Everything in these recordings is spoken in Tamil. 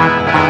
Bye.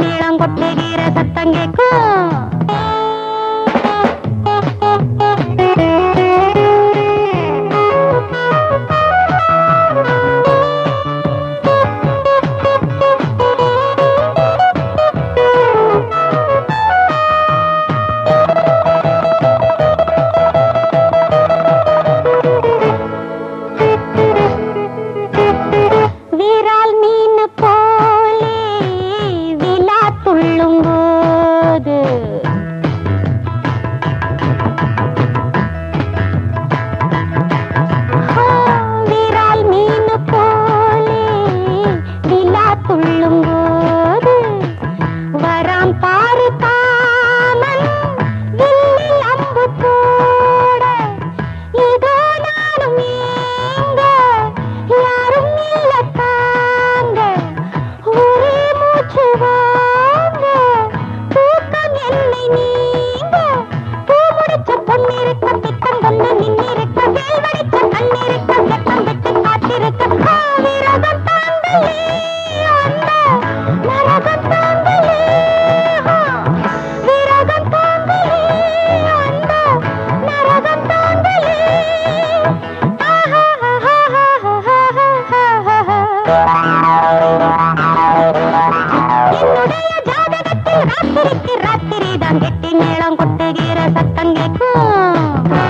மேளம் கொட்டுகிற சத்தம் கேட்கும். கெட்டி நீளம் கொட்டுகிற சத்தம் கேட்கும்